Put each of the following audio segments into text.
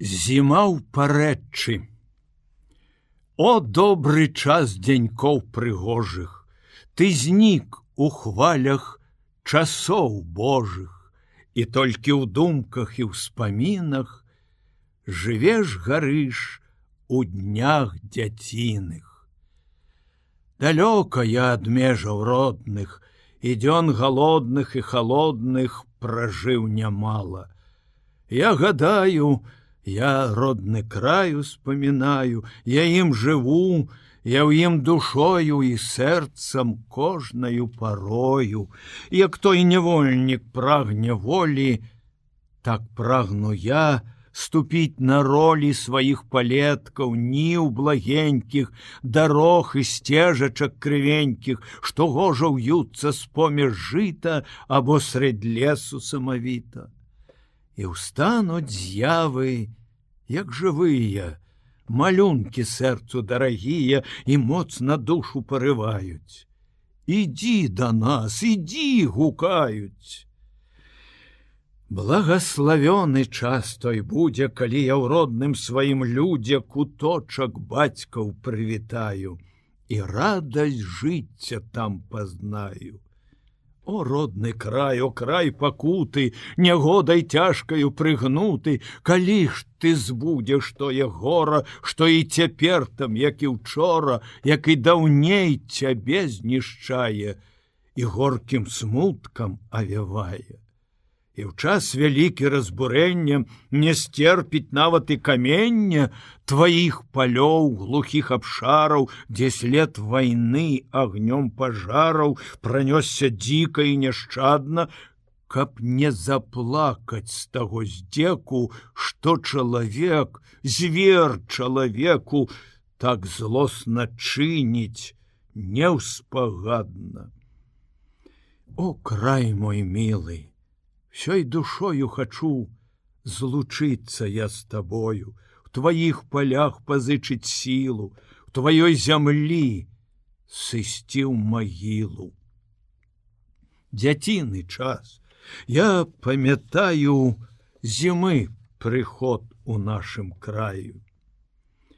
Зіма ў парэчы. О добры час дзянькоў прыгожых, Ты знік у хвалях часоў Божых, і толькі ў думках і ўспамінах жывеш гарыш у днях дзяціных. Далёка я ад межаў родных, і дзён галодных і холодных пражыў нямала. Я гадаю, Я родны край успамінаю, я ім жыву, я ў ім душою і сэрцам кожнаю парою, як той невольнік прагне волі, так прагну я ступіць на ролі сваіх палеткаў, ніў благенькіх, дарог і сцежачак крывенькіх, што гожа ўюцца з поміж жыта або сред лесу самавіта. І ўстануць з'явы, як жывыя, малюнкі сэрцу дарагія і моцна душу парываюць. Ідзі да нас, ідзі гукаюць. Благославёны час той будзе, калі я ў родным сваім людзе куточак бацькаў прывітаю і радасць жыцця там пазнаю. О родны край, о край пакуты, нягодай цяжкаю прыгнуты, калі ж ты збудзеш тое гора, што і цяпер там, як і учора, як і даўней цябе знішчае і горкім смуткам авявае і ў час вялікі разбурэння не сцерпіць нават і камення тваіх палёў глухіх абшараў, дзе след вайны агнём пажараў пранёсся дзіка і няшчадна, каб не заплакаць з таго здзеку, што чалавек, звер чалавеку так злосна чыніць неўспагадна. О край мой милый! Всёй душою хочу злучиться я с тобою, в твоих полях позычыць силу, в твоей зямлі сысці ў могилу. Дзяціны час, я памятаю зімы приход у нашым краю.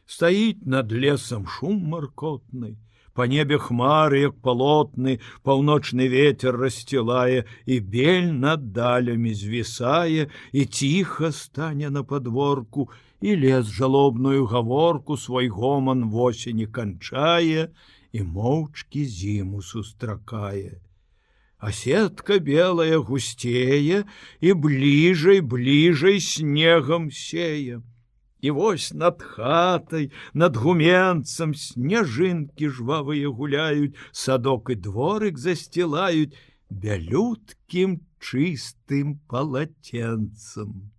Стаіць над лесам шум маркотный, по небе хмары як палотны паўночны ветер рассцілае і бель над далямі звісае і ціха стане на подворку і лес жалобную гаворку свой гоман восені канчае і моўчкі зіму сустракае а сетка белая гусцее і бліжай бліжай снегам сеем І вось над хатай, над гуменцам снежынкі жвавыя гуляюць, садок і дворык засцілаюць бялюткім чыстым палаценцам.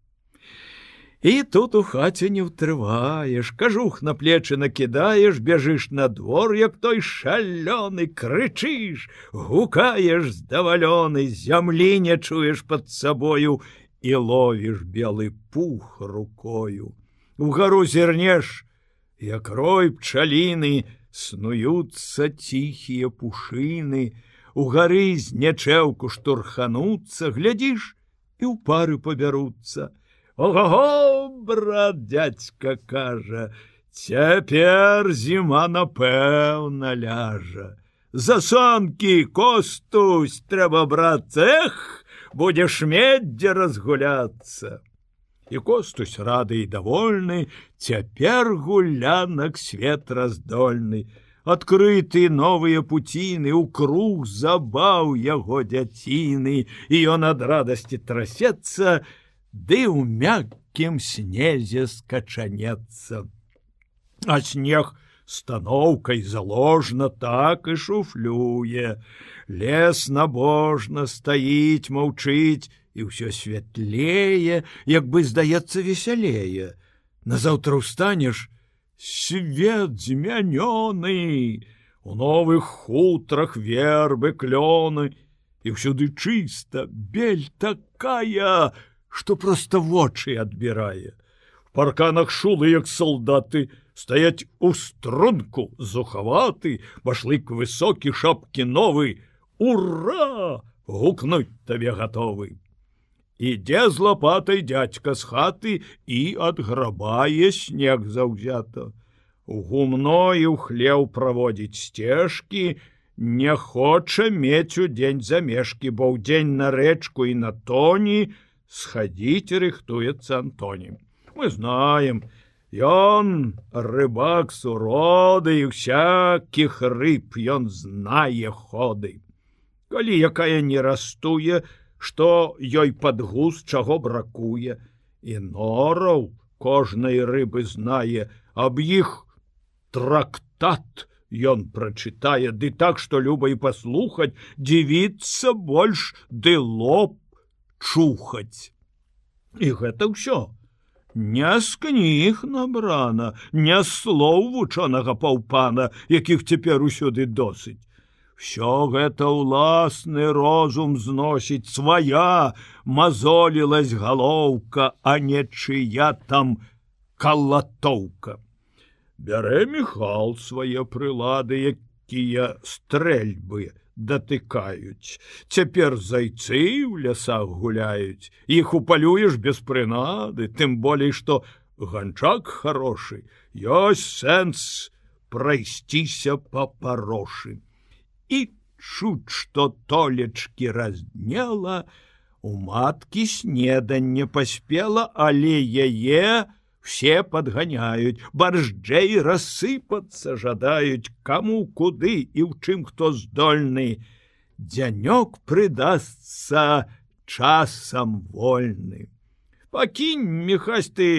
І тут у хаце не ўтрываеш, кажух на плечы накідаеш, бяжыш на двор, як той шалёны крычыш, гукаеш здавалёны, зямлі не чуеш пад сабою і ловіш белы пух рукою угару зернеш, як рой пчаліны снуюцца ціхія пушыны, у гары з нячэўку штурхануцца, глядзіш і ў пары пабяруцца. Ого, брат дядька кажа, Цяпер зіма напэўна ляжа. За санкі костусь трэба браць цэх, будзеш меддзе разгуляцца і костусь рады і довольны цяпер гулянак свет раздольны. Адкрыты новыя пуціны у круг забаў яго дзяціны і ён ад радасці трасецца ды ў мяккім снезе скачанецца. А снег станоўкай заложна так і шуфлюе. Лес набожна стаіць маўчыць і ўсё святлее, як бы здаецца весялее. Назаўтра ўстанеш свет змянёны у новых хутрах вербы клёны і ўсюды чыста бель такая, што проста вочы адбірае. В парканах шулы як солдаты стаяць у струнку зухаваты, башлык высокі шапкі новы, ура! гукнуць табе гатовы ідзе з лопатай дядька з хаты і адграбае снег заўзята. У гумно і ў хлеў праводзіць сцежкі, не хоча мець у дзень замежкі, бо ў дзень на рэчку і на тоні схадзіць рыхтуецца Антонім. Мы знаем, Ён рыбак суроды і всякіх рыб ён знае ходы. Калі якая не растуе, што ёй падгуз чаго бракуе, і нораў кожнай рыбы знае, аб іх трактат ён прачытае, ды так, што люба і паслухаць, дзівіцца больш ды лоб чухаць. І гэта ўсё не з кніг набрана, не слоў вучонага паўпана, якіх цяпер усюды досыць. Всё гэта ўласны розум зносіць свая, мазолілась галоўка, а не чыя там калатоўка. Бярэ Михал свае прылады, якія стрэльбы, датыкаюць. Цяпер зайцы ў лясах гуляюць, х упалюеш без прынады, тым болей, што ганчак хорошы, ёсць сэнс прайсціся па парошы. І чуць, што толечкі разднела, у маткі снеданне паспела, але яе, все подганяюць баржджэй рассыпацца жадаюць кому куды і ў чым хто здольны дзянёк прыдастся часам вольны пакінь мехась ты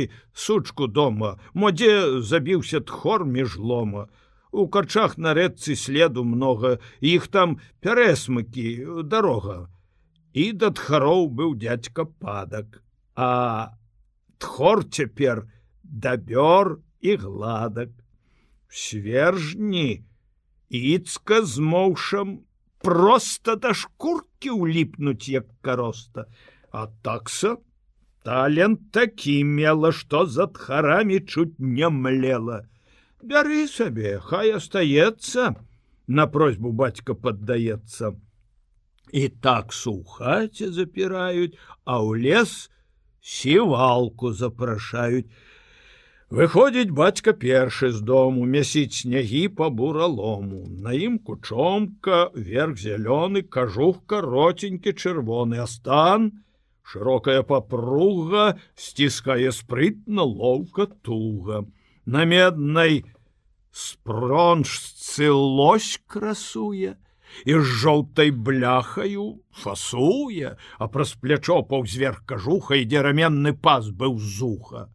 сучку дома модзе забіўся тхор між лома у карчах на рэдцы следу много іх там пярэсмыкі дарога. І да тхароў быў дядька падак. А тхор цяпер дабёр і гладак. Свержні іцка з моўшам просто да шкуркі ўліпнуць як кароста. А такса талент такі мела што за тхарамі чуць не млела бяры сабе хай астаецца на просьбу бацька паддаецца і так сухаце запіраюць а ў лес сівалку запрашаюць Выходзіць бацька першы з дому мясіць снягі па буралому. На ім кучомка, верх зялёны, кажух каротенькі чырвоны астан, шырокая папруга сціскае спрытна лоўка туга. На меднай спронжцы лось красуе і з жоўтай бляхаю фасуе, а праз плячо паўзверх кажуха ідзе раменны пас быў зуха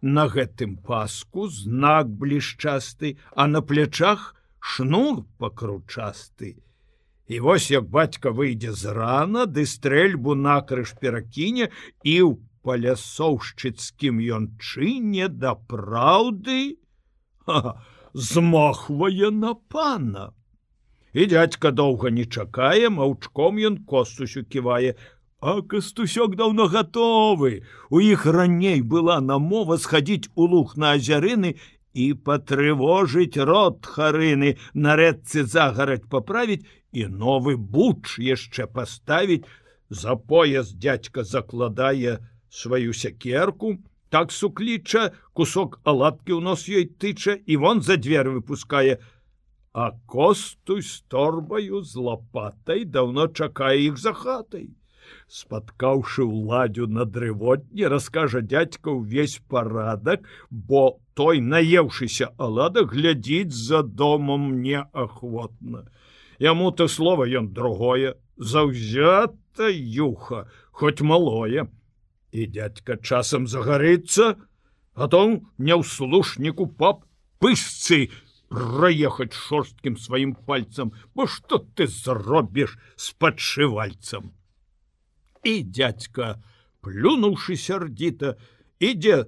на гэтым паску знак блішчасты, а на плячах шнур пакручасты. І вось як бацька выйдзе з рана, ды стрэльбу накрыж перакіне і ў палясоўшчыцкім ён чыне да праўды змахвае на пана. І дядька доўга не чакае, маўчком ён костусю ківае, А кастусёк даўно гатовы. У іх раней была намова схадзіць у луг на азярыны і патрывожыць рот харыны, на рэдцы загарадь паправіць і новы буч яшчэ паставіць. За пояс дядька закладае сваю сякерку, так сукліча, кусок аладкі ў нос ёй тыча і вон за дзвер выпускае. А костуй з торбаю з лопатай даўно чакае іх за хатай. Спаткаўшы ўладдзю на дрывотні раскажа дядька ўвесь парадак бо той наеўшыся алада глядзіць за домом неахвотна. Яму то слова ён другое. Заўзята юха хоць малое і дядька часам загарыцца а то няўслушніку пап пышцы проехаць шорсткім сваім пальцам бо што ты зробіш з падшывальцам і дядька плюнуўшы сярдзіта ідзе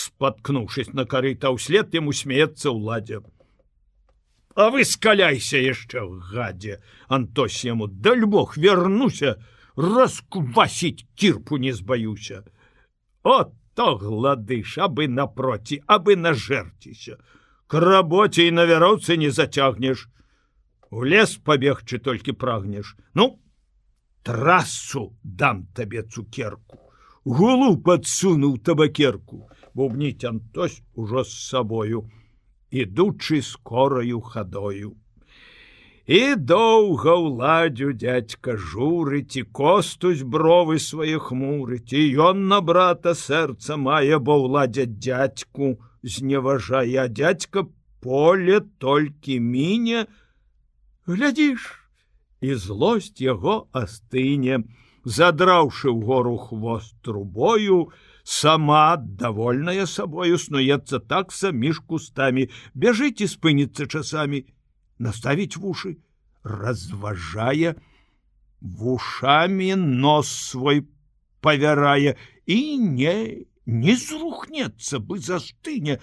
споткнуўшись на карыта ўслед ему смеецца ўладдзе А вы скаляйся яшчэ в гадзе антось яму даль бог вернуся расквасіць кірпу не збаюся от то гладыш абы напроці абы нажэрціся к рабоце і на вяроўцы не зацягнеш у лес пабегчы толькі прагнеш ну трасу дам табе цукерку. Гулу подсунуў табакерку. Бубніць антось ужо з сабою ідучы скораю хадою і доўга ўладдзю дядька журыць і костусь бровы свае хмурыць і ён на брата сэрца мае бо ўладдзя дядьку зневажае. Дядька поле толькі міне. Глядзіш і злосць яго астыне. Задраўшы гору хвост трубою сама довольная сабою снуецца такса між кустамі. Бяжыць і спыніцца часамі наставіць вушы разважае вушамі нос свой павярае і не не зрухнецца бы застыне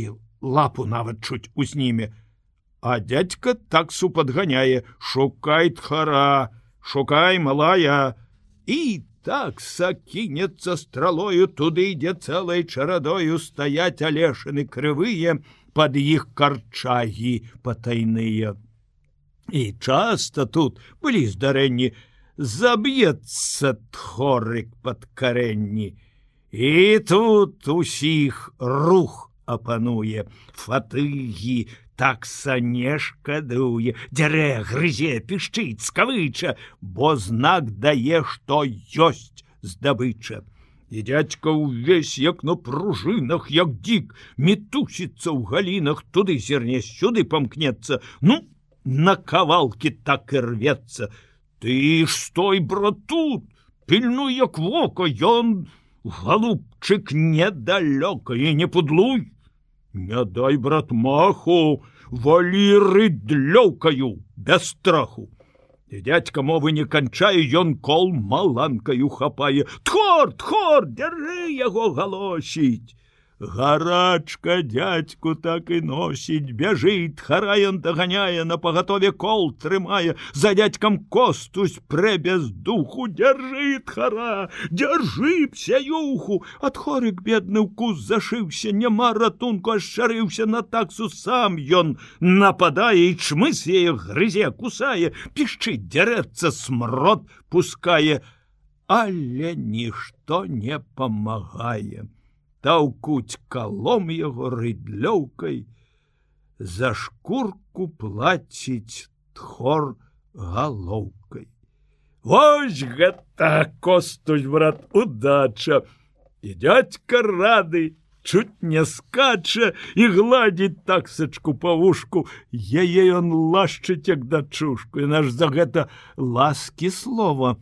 і лапу нават чуць узніме а дядька таксу подганяе шукай хара шукай малая! І такса кінецца стралою туды ідзе цэлай чарадою стаять алешаны крывыя под іх карчагі патайныя. І часто тут былі здарэнні заб'ецца тхорык под карэнні. І тут усіх рух апануе фатыгі такса не шкадуе дзярэ грызе пішчыць скавыча бо знак дае што ёсць здабыча і дядька ўвесь як на пружынах як дзік метусіцца ў галінах туды зерне сюды памкнецца ну на кавалкі так і рвецца ты ж стой братут пільну як вока ён галубчык недалёка і не пудлуй Не дай брат маху, валіры длёўкаю без страху. І дядька мовы не канчае ён кол маланкаю хапае. Тхор, тхор, дзяржы яго галосіць гарачка дядьку так і носіць бяжыць хараен даганяе на пагатове кол трымае за дядькам костусь прэ без духу дзяржыт хара дзяржы псяюху ад хорык бедны укус зашыўся няма ратунку ашчарыўся на таксу сам ён нападае і чмыс яе грызе кусае пішчыць дзярэцца смрод пускае. Але нішто не памагае таўкуць калом яго рыдлёўкай за шкурку плаціць тхор галоўкай. Вось гэта костусь брат удача! І дядька рады чуть не скача і гладзіць таксачку па вушку. Яе ён лашчыць як дачушку і наш за гэта ласкі слова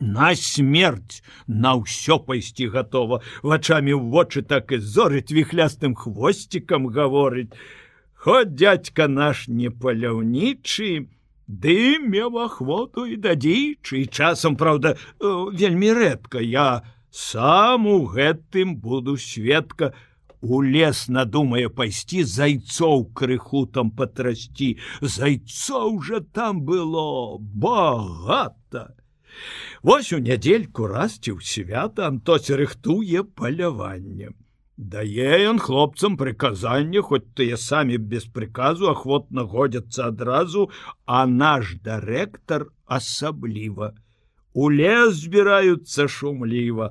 на смерть на ўсё пайсці готова вачами в вочы так і зорыць віхлястым хвосцікам гаворыць. Хоть дядька наш не паляўнічы ды меў ахвоту і дадзічы часам праўда вельмі рэдка я сам у гэтым буду сведка. У лес надумае пайсці зайцоў крыху там патрасці. Зайцоў жа там было багата Вось у нядзельку расці ў свята Антоць рыхтуе паляванне. Дае ён хлопцам прыказанне, хоць тыя самі без прыказу ахвотна годзяцца адразу, а наш дырэктар асабліва. У лес збіраюцца шумліва.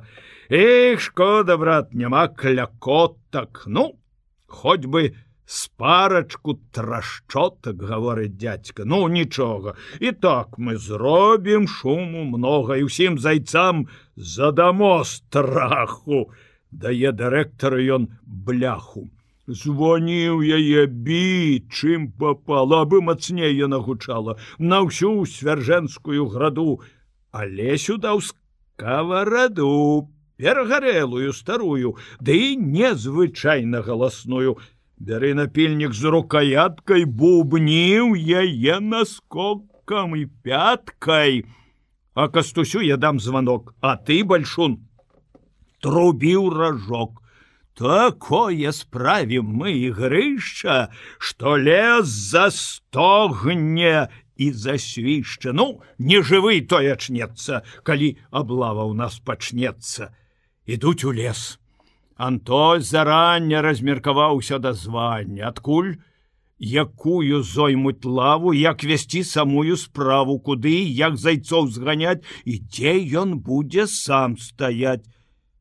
Эх, шкода, брат, няма клякотак, ну, хоць бы, спарачку трашчотак гаворыць дядька ну нічога. І так мы зробім шуму много і усім зайцам задамо страху дае дырэктары ён бляху. Звоніў яе бі чым попала бы мацней яна гучала на ўсю свяржэнскую граду. Але сюда ў скавараду перагарэлую старую ды незвычайна галасную бяры напільнік з рукаяткай бубніў яе наскокам і пяткай. А кастусю я дам звонок а ты бальшун трубіў ражок. Такое справім мы ігрышча что лес застогне і засвішча. Ну не жывы той ачнецца калі аблава ў нас пачнецца. Ідуць у лес Анто зарання размеркаваўся да звання адкуль якую зоймуць лаву, як весці самую справу, куды? Як зайцоў зганяць і дзе ён будзе сам стаять.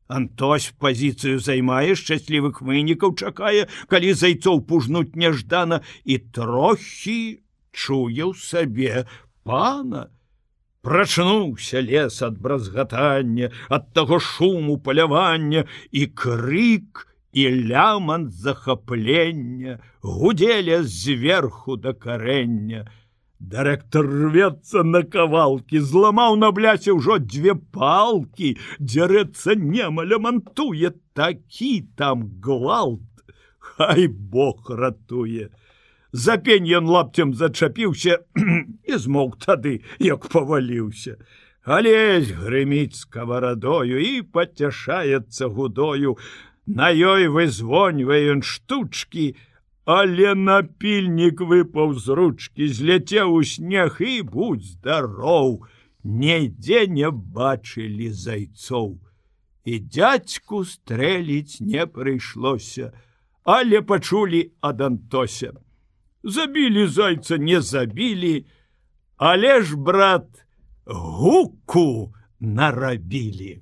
Антось пазіцыю займае шчаслівых вынікаў чакае, калі зайцоў пужнуць няждана і трохі чуе ў сабе пана. Прачнуўся лес ад бразгатання, ад таго шуму палявання і крык, і ляман захаплення, гудзеля зверху да карэння. Дырэктар рвецца на кавалкі, зламаў на бляце ўжо дзве палкі, дзярэцца немаля мантуе такі там гвалт, Хай Бог ратуе. За пень ён лапцем зачапіўся і змог тады, як паваліўся. Алесь грыміць скаварадою і пацяшаецца гудою, На ёй вызвоньвае ён штучки, але напільнік выпаў з ручки, зляцеў у снег і будь здароў, Нідзе не бачылі зайцоў. І дядзьку стрэліць не прыйшлося, але пачулі ад антося. Забілі зайца не забілі, але ж брат гуку нарабілі.